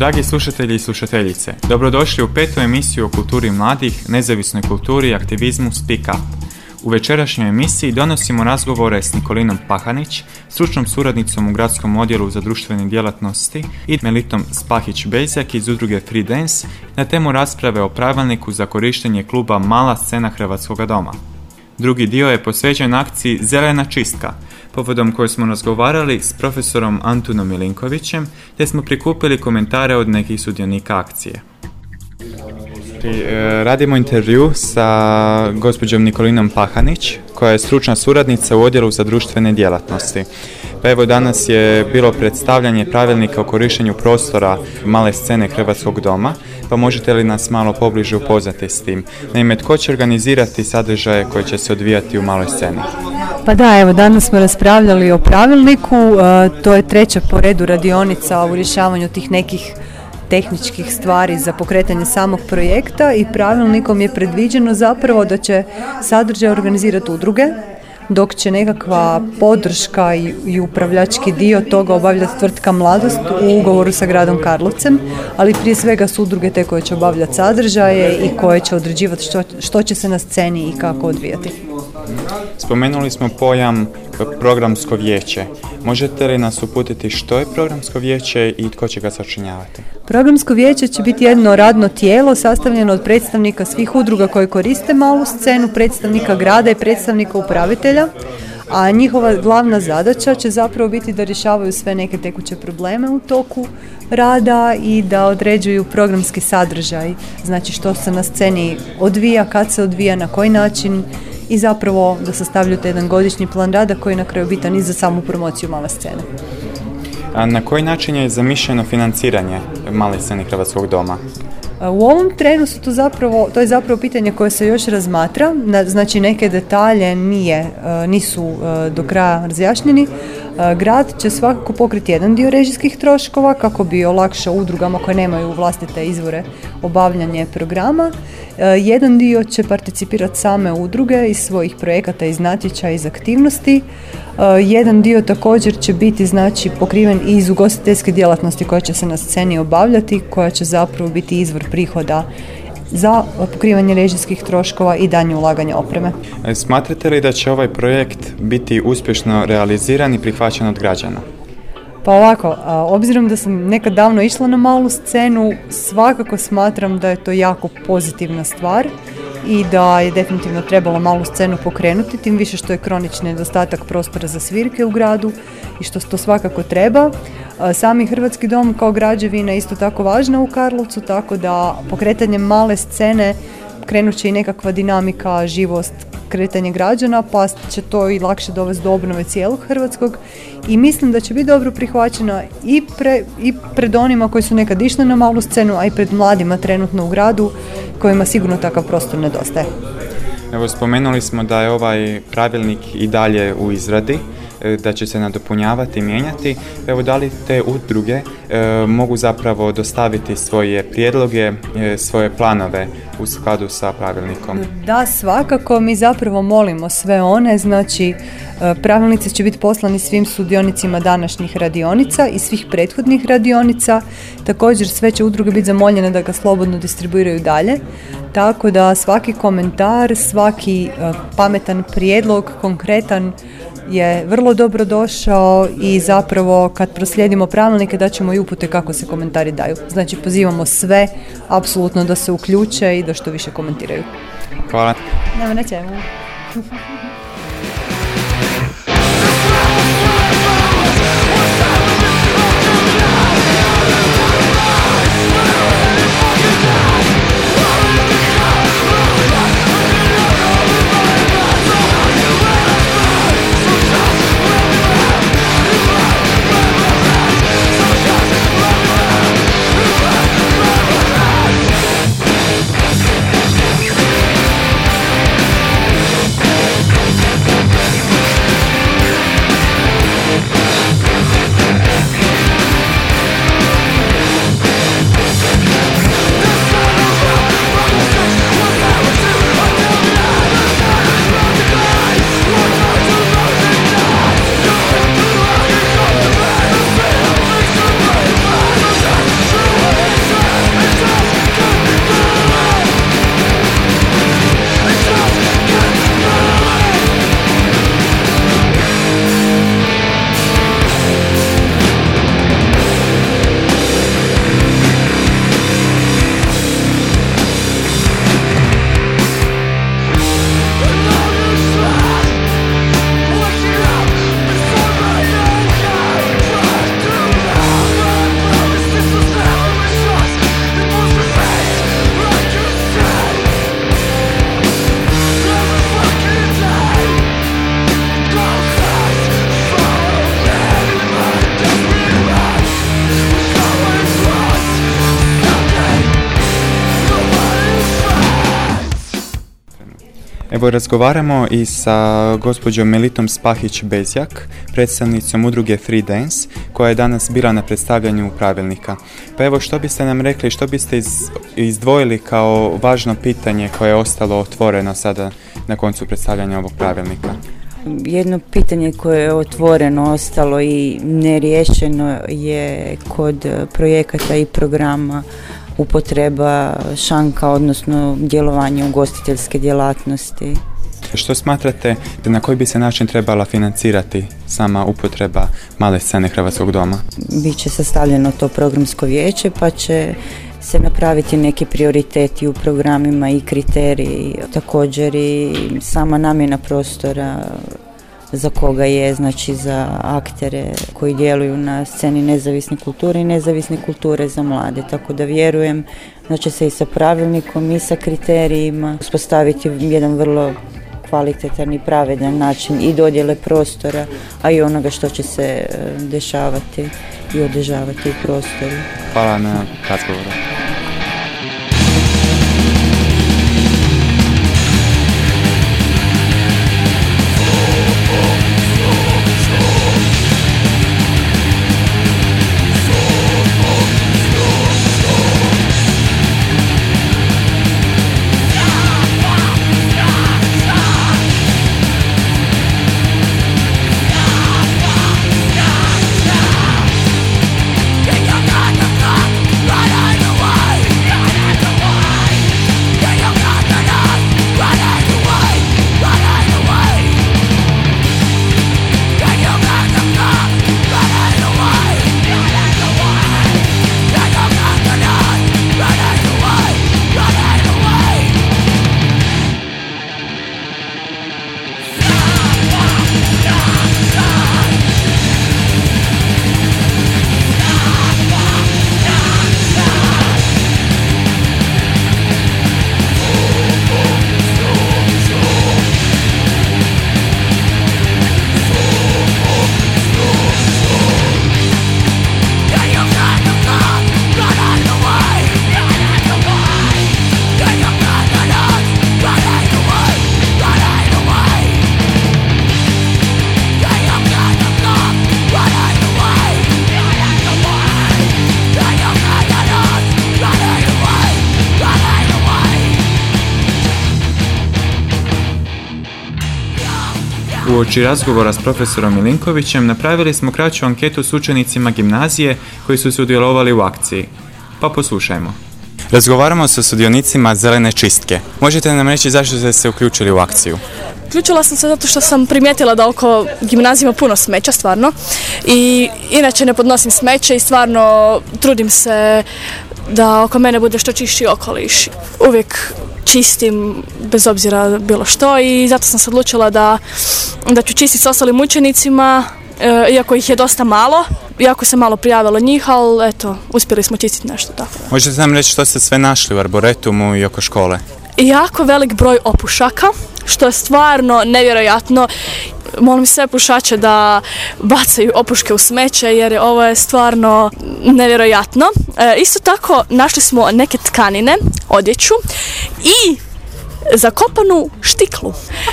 Dragi slušatelji i slušateljice, dobrodošli u petu emisiju o kulturi mladih, nezavisnoj kulturi i aktivizmu Speak Up. U večerašnjoj emisiji donosimo razgovore s Nikolinom Pahanić, stručnom suradnicom u gradskom odjelu za društvene djelatnosti i Melitom Spahić-Bezjak iz udruge Free Dance na temu rasprave o pravilniku za korištenje kluba Mala scena Hrvatskog doma. Drugi dio je posvećen akciji Zelena čistka, povodom koje smo razgovarali s profesorom Antunom Milinkovićem, te smo prikupili komentare od nekih sudionika akcije. E, radimo intervju sa gospođom Nikolinom Pahanić, koja je stručna suradnica u odjelu za društvene djelatnosti. Pa evo danas je bilo predstavljanje pravilnika o korištenju prostora male scene Hrvatskog doma, pa možete li nas malo pobliže upoznati s tim? Naime, tko će organizirati sadržaje koje će se odvijati u maloj sceni? Pa da, evo danas smo raspravljali o pravilniku, e, to je treća po redu radionica u rješavanju tih nekih tehničkih stvari za pokretanje samog projekta i pravilnikom je predviđeno zapravo da će sadržaj organizirati udruge, dok će nekakva podrška i, i upravljački dio toga obavljati tvrtka Mladost u ugovoru sa gradom Karlovcem, ali prije svega su udruge te koje će obavljati sadržaje i koje će određivati što, što će se na sceni i kako odvijati. Spomenuli smo pojam programsko vijeće. Možete li nas uputiti što je programsko vijeće i tko će ga sačinjavati? Programsko vijeće će biti jedno radno tijelo sastavljeno od predstavnika svih udruga koje koriste malu scenu, predstavnika grada i predstavnika upravitelja, a njihova glavna zadaća će zapravo biti da rješavaju sve neke tekuće probleme u toku rada i da određuju programski sadržaj, znači što se na sceni odvija, kad se odvija, na koji način i zapravo da sastavljaju jedan godišnji plan rada koji je na kraju bitan i za samu promociju male scene. A na koji način je zamišljeno financiranje male scene Hrvatskog doma? U ovom trenu su to zapravo, to je zapravo pitanje koje se još razmatra, znači neke detalje nije, nisu do kraja razjašnjeni. Grad će svakako pokriti jedan dio režijskih troškova kako bi olakšao udrugama koje nemaju vlastite izvore obavljanje programa. Jedan dio će participirati same udruge iz svojih projekata, iz natječaja, iz aktivnosti. Jedan dio također će biti znači pokriven iz ugostiteljske djelatnosti koja će se na sceni obavljati, koja će zapravo biti izvor prihoda za pokrivanje režijskih troškova i danje ulaganja opreme. E, smatrate li da će ovaj projekt biti uspješno realiziran i prihvaćen od građana? Pa ovako, obzirom da sam nekad davno išla na malu scenu, svakako smatram da je to jako pozitivna stvar i da je definitivno trebalo malu scenu pokrenuti, tim više što je kronični nedostatak prostora za svirke u gradu i što to svakako treba. Sami Hrvatski dom kao građevina isto tako važna u Karlovcu, tako da pokretanjem male scene krenut će i nekakva dinamika, živost, kretanje građana, pa će to i lakše dovesti do obnove cijelog Hrvatskog i mislim da će biti dobro prihvaćena i, pre, i pred onima koji su nekad išli na malu scenu, a i pred mladima trenutno u gradu kojima sigurno takav prostor nedostaje. Evo spomenuli smo da je ovaj pravilnik i dalje u izradi. E, da će se nadopunjavati i mijenjati. Evo da li te udruge e, mogu zapravo dostaviti svoje prijedloge, e, svoje planove u skladu sa pravilnikom? Da, svakako. Mi zapravo molimo sve one, znači pravilnici će biti poslani svim sudionicima današnjih radionica i svih prethodnih radionica. Također sve će udruge biti zamoljene da ga slobodno distribuiraju dalje. Tako da svaki komentar, svaki pametan prijedlog, konkretan je vrlo dobro došao i zapravo kad proslijedimo pravilnike da ćemo i upute kako se komentari daju. Znači pozivamo sve apsolutno da se uključe i da što više komentiraju. Hvala. Nema na čemu. Evo razgovaramo i sa gospođom Melitom Spahić-Bezjak, predstavnicom udruge Free Dance, koja je danas bila na predstavljanju pravilnika. Pa evo što biste nam rekli, što biste izdvojili kao važno pitanje koje je ostalo otvoreno sada na koncu predstavljanja ovog pravilnika? Jedno pitanje koje je otvoreno ostalo i neriješeno je kod projekata i programa upotreba šanka, odnosno djelovanje ugostiteljske djelatnosti. Što smatrate da na koji bi se način trebala financirati sama upotreba male scene Hrvatskog doma? Biće sastavljeno to programsko vijeće pa će se napraviti neki prioriteti u programima i kriteriji, također i sama namjena prostora za koga je, znači za aktere koji djeluju na sceni nezavisne kulture i nezavisne kulture za mlade. Tako da vjerujem da će se i sa pravilnikom i sa kriterijima uspostaviti jedan vrlo kvalitetan i pravedan način i dodjele prostora, a i onoga što će se e, dešavati i održavati u prostoru. Hvala na razgovoru. Uoči razgovora s profesorom Milinkovićem napravili smo kraću anketu s učenicima gimnazije koji su sudjelovali u akciji. Pa poslušajmo. Razgovaramo sa sudionicima zelene čistke. Možete nam reći zašto ste se uključili u akciju? Uključila sam se zato što sam primijetila da oko gimnazije ima puno smeća, stvarno. I inače ne podnosim smeće i stvarno trudim se da oko mene bude što čišći okoliš. Uvijek čistim bez obzira bilo što i zato sam se odlučila da, da ću čistiti s ostalim učenicima e, iako ih je dosta malo, iako se malo prijavilo njih, ali eto, uspjeli smo čistiti nešto tako. Možete nam reći što ste sve našli u Arboretumu i oko škole? Jako velik broj opušaka, što je stvarno nevjerojatno molim sve pušače da bacaju opuške u smeće jer ovo je stvarno nevjerojatno. E, isto tako našli smo neke tkanine, odjeću i zakopanu štiklu.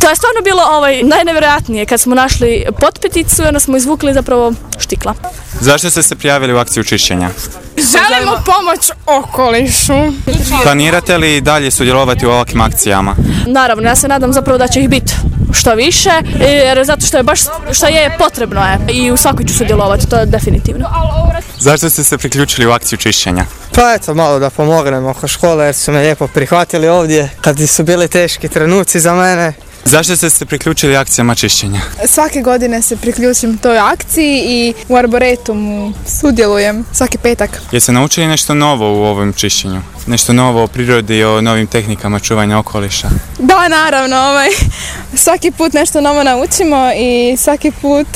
To je stvarno bilo ovaj, najnevjerojatnije kad smo našli potpeticu i onda smo izvukli zapravo štikla. Zašto ste se prijavili u akciju čišćenja? Želimo pomoć okolišu. Planirate li dalje sudjelovati u ovakvim akcijama? Naravno, ja se nadam zapravo da će ih biti što više, jer zato što je baš što je potrebno je i u svakoj ću sudjelovati, to je definitivno. Zašto ste se priključili u akciju čišćenja? Pa eto, malo da pomognem oko škole jer su me lijepo prihvatili ovdje kad su bili teški trenuci za mene. Zašto ste se priključili akcijama čišćenja? Svake godine se priključim toj akciji i u Arboretumu sudjelujem svaki petak. Jeste naučili nešto novo u ovom čišćenju? Nešto novo o prirodi, o novim tehnikama čuvanja okoliša? Da, naravno. Ovaj, svaki put nešto novo naučimo i svaki put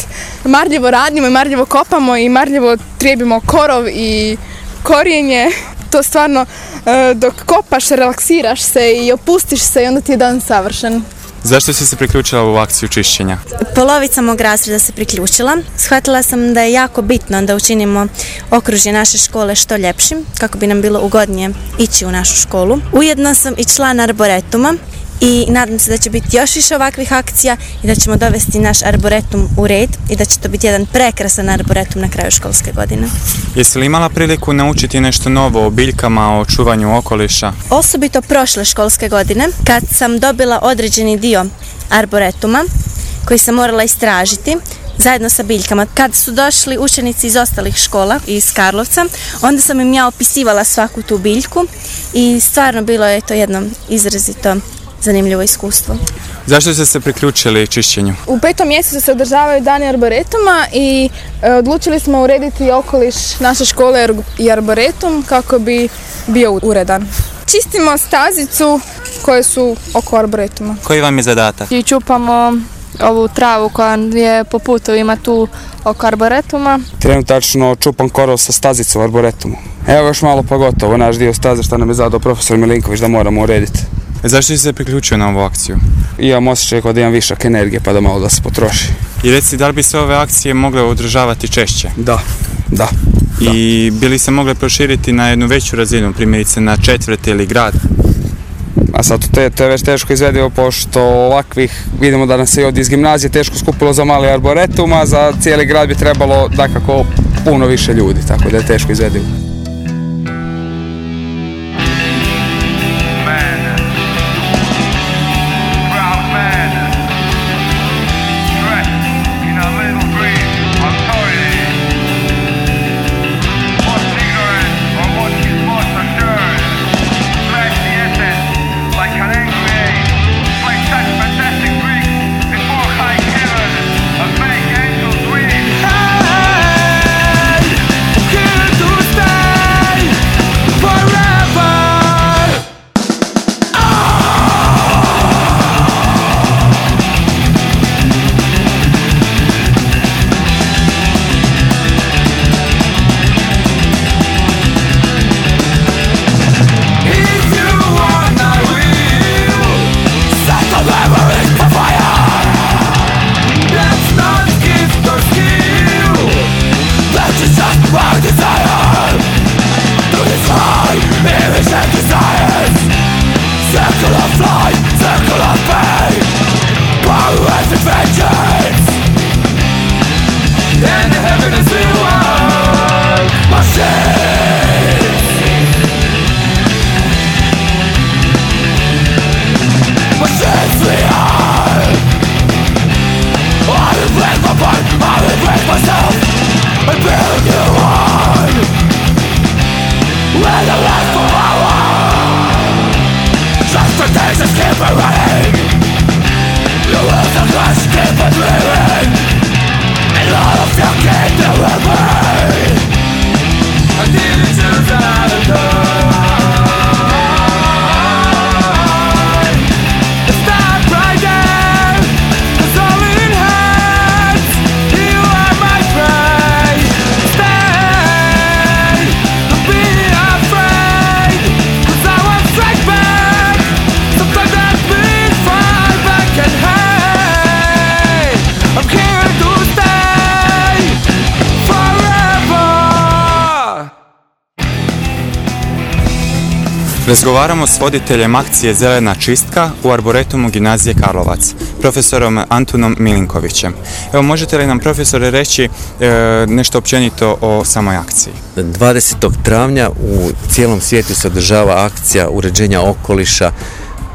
marljivo radimo i marljivo kopamo i marljivo trijebimo korov i korijenje. To stvarno e, dok kopaš, relaksiraš se i opustiš se i onda ti je dan savršen. Zašto si se priključila u akciju čišćenja? Polovica mog razreda se priključila. Shvatila sam da je jako bitno da učinimo okružje naše škole što ljepšim, kako bi nam bilo ugodnije ići u našu školu. Ujedno sam i član Arboretuma i nadam se da će biti još više ovakvih akcija i da ćemo dovesti naš arboretum u red i da će to biti jedan prekrasan arboretum na kraju školske godine. Jesi li imala priliku naučiti nešto novo o biljkama, o čuvanju okoliša? Osobito prošle školske godine kad sam dobila određeni dio arboretuma koji sam morala istražiti zajedno sa biljkama. Kad su došli učenici iz ostalih škola iz Karlovca, onda sam im ja opisivala svaku tu biljku i stvarno bilo je to jedno izrazito zanimljivo iskustvo. Zašto ste se priključili čišćenju? U petom mjesecu se održavaju dani arboretuma i e, odlučili smo urediti okoliš naše škole i arboretum kako bi bio uredan. Čistimo stazicu koje su oko arboretuma. Koji vam je zadatak? I čupamo ovu travu koja je po putovima tu oko arboretuma. Trenutačno čupam korov sa stazicu u arboretumu. Evo još malo pogotovo, naš dio staze što nam je zadao profesor Milinković da moramo urediti. Zašto si se priključio na ovu akciju? Imam osjećaj kod da imam višak energije pa da malo da se potroši. I reci, da li bi se ove akcije mogle održavati češće? Da, da. I bi li se mogle proširiti na jednu veću razinu, primjerice na četvrt ili grad? A sad to je, to je već teško izvedivo pošto ovakvih, vidimo da nas se od iz gimnazije teško skupilo za mali arboretum, a za cijeli grad bi trebalo dakako puno više ljudi, tako da je teško izvedivo. Yeah! Razgovaramo s voditeljem akcije Zelena čistka u Arboretumu Gimnazije Karlovac, profesorom Antunom Milinkovićem. Evo, možete li nam profesore reći e, nešto općenito o samoj akciji? 20. travnja u cijelom svijetu se održava akcija uređenja okoliša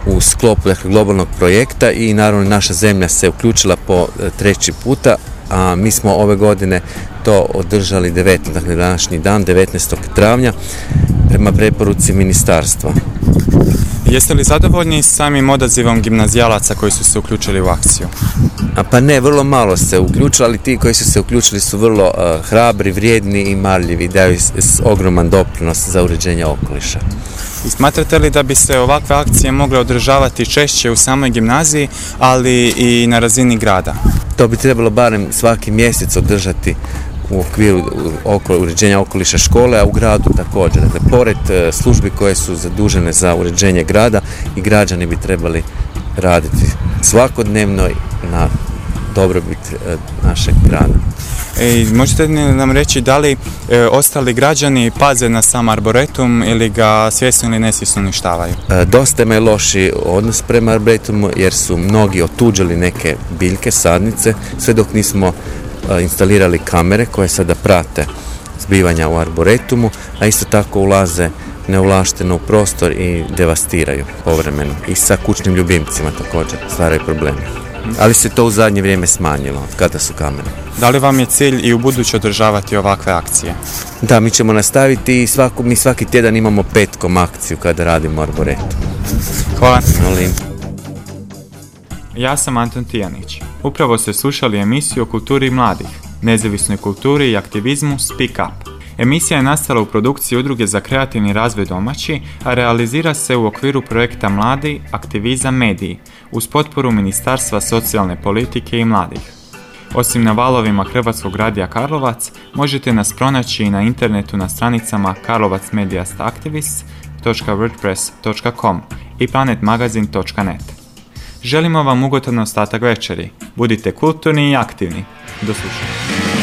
u sklopu dakle, globalnog projekta i naravno naša zemlja se uključila po e, treći puta, a mi smo ove godine to održali 19. dakle današnji dan, 19. travnja prema preporuci ministarstva. Jeste li zadovoljni samim odazivom gimnazijalaca koji su se uključili u akciju? A pa ne, vrlo malo se uključili, ali ti koji su se uključili su vrlo hrabri, vrijedni i marljivi, daju ogroman doprinos za uređenje okoliša. I smatrate li da bi se ovakve akcije mogle održavati češće u samoj gimnaziji, ali i na razini grada? To bi trebalo barem svaki mjesec održati u okviru uređenja okoliša škole, a u gradu također. Dakle, pored e, službi koje su zadužene za uređenje grada i građani bi trebali raditi svakodnevno na dobrobit e, našeg grada. E, možete nam reći da li e, ostali građani paze na sam arboretum ili ga svjesno ili nesvjesno uništavaju? E, dosta je loši odnos prema arboretumu jer su mnogi otuđili neke biljke, sadnice, sve dok nismo instalirali kamere koje sada prate zbivanja u arboretumu, a isto tako ulaze neovlašteno u prostor i devastiraju povremeno. I sa kućnim ljubimcima također stvaraju probleme. Ali se to u zadnje vrijeme smanjilo kada su kamere. Da li vam je cilj i u buduće održavati ovakve akcije? Da, mi ćemo nastaviti i svaku, mi svaki tjedan imamo petkom akciju kada radimo arboretu. Hvala. Molim. Ja sam Anton Tijanić. Upravo ste slušali emisiju o kulturi mladih, nezavisnoj kulturi i aktivizmu Speak Up. Emisija je nastala u produkciji Udruge za kreativni razvoj domaći, a realizira se u okviru projekta Mladi, aktivizam mediji, uz potporu Ministarstva socijalne politike i mladih. Osim na valovima Hrvatskog radija Karlovac, možete nas pronaći i na internetu na stranicama karlovacmediastaktivist.wordpress.com i planetmagazin.net. Želimo vam ugotan ostatak večeri. Budite kulturni i aktivni. Do slušanja.